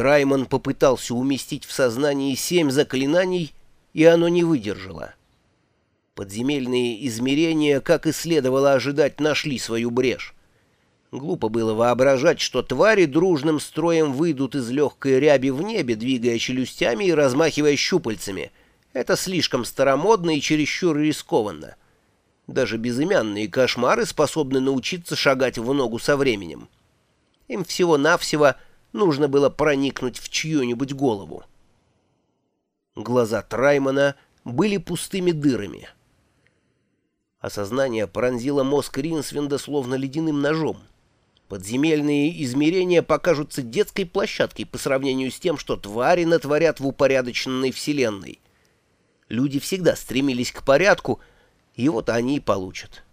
Трайман попытался уместить в сознании семь заклинаний, и оно не выдержало. Подземельные измерения, как и следовало ожидать, нашли свою брешь. Глупо было воображать, что твари дружным строем выйдут из легкой ряби в небе, двигая челюстями и размахивая щупальцами. Это слишком старомодно и чересчур рискованно. Даже безымянные кошмары способны научиться шагать в ногу со временем. Им всего-навсего нужно было проникнуть в чью-нибудь голову. Глаза Траймана были пустыми дырами. Осознание пронзило мозг Ринсвинда словно ледяным ножом. Подземельные измерения покажутся детской площадкой по сравнению с тем, что твари натворят в упорядоченной вселенной. Люди всегда стремились к порядку, и вот они и получат.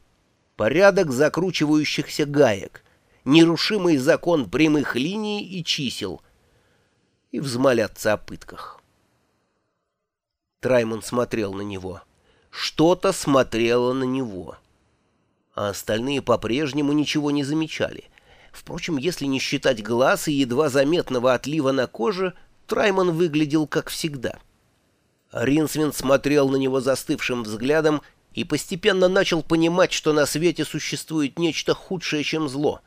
Порядок закручивающихся гаек, нерушимый закон прямых линий и чисел, и взмолятся о пытках. Траймон смотрел на него. Что-то смотрело на него. А остальные по-прежнему ничего не замечали — Впрочем, если не считать глаз и едва заметного отлива на коже, Трайман выглядел как всегда. Ринсвин смотрел на него застывшим взглядом и постепенно начал понимать, что на свете существует нечто худшее, чем зло.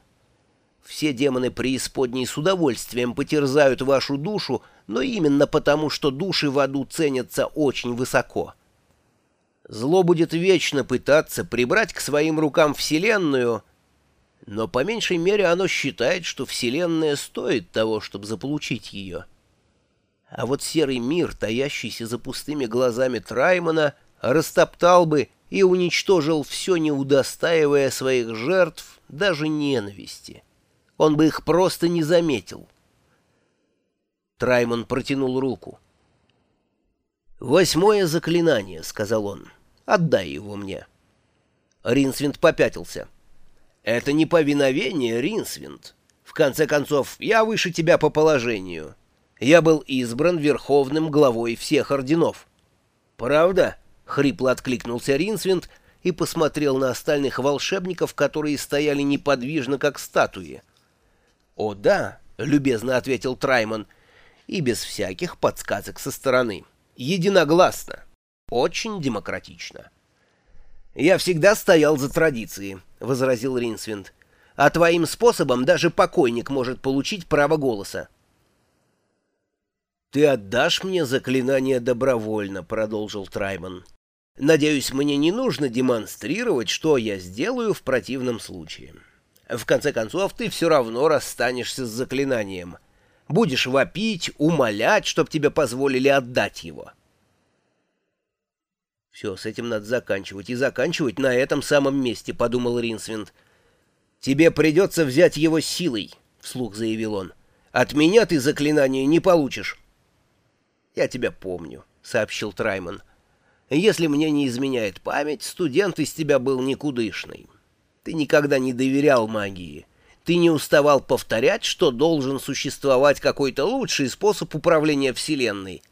Все демоны преисподней с удовольствием потерзают вашу душу, но именно потому, что души в аду ценятся очень высоко. Зло будет вечно пытаться прибрать к своим рукам Вселенную — но по меньшей мере оно считает, что Вселенная стоит того, чтобы заполучить ее. А вот серый мир, таящийся за пустыми глазами Траймана, растоптал бы и уничтожил все, не удостаивая своих жертв даже ненависти. Он бы их просто не заметил. Трайман протянул руку. «Восьмое заклинание», — сказал он. «Отдай его мне». Ринсвинд попятился. Это не повиновение, Ринсвинд. В конце концов, я выше тебя по положению. Я был избран верховным главой всех орденов. Правда? Хрипло откликнулся Ринсвинд и посмотрел на остальных волшебников, которые стояли неподвижно, как статуи. «О, да», — любезно ответил Трайман, и без всяких подсказок со стороны. «Единогласно. Очень демократично». «Я всегда стоял за традиции», — возразил Ринсвинд. «А твоим способом даже покойник может получить право голоса». «Ты отдашь мне заклинание добровольно», — продолжил Трайман. «Надеюсь, мне не нужно демонстрировать, что я сделаю в противном случае. В конце концов, ты все равно расстанешься с заклинанием. Будешь вопить, умолять, чтоб тебе позволили отдать его». «Все, с этим надо заканчивать, и заканчивать на этом самом месте», — подумал Ринсвинд. «Тебе придется взять его силой», — вслух заявил он. «От меня ты заклинание не получишь». «Я тебя помню», — сообщил Трайман. «Если мне не изменяет память, студент из тебя был никудышный. Ты никогда не доверял магии. Ты не уставал повторять, что должен существовать какой-то лучший способ управления Вселенной.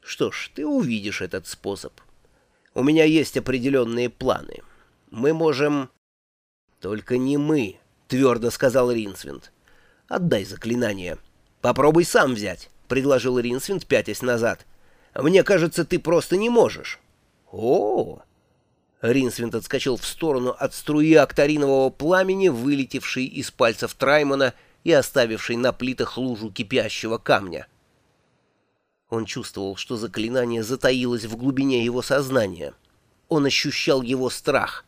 Что ж, ты увидишь этот способ». У меня есть определенные планы. Мы можем...» «Только не мы», — твердо сказал Ринсвинд. «Отдай заклинание. Попробуй сам взять», — предложил Ринсвинд, пятясь назад. «Мне кажется, ты просто не можешь». «О!» Ринсвинд отскочил в сторону от струи акторинового пламени, вылетевшей из пальцев Траймана и оставившей на плитах лужу кипящего камня. Он чувствовал, что заклинание затаилось в глубине его сознания. Он ощущал его страх.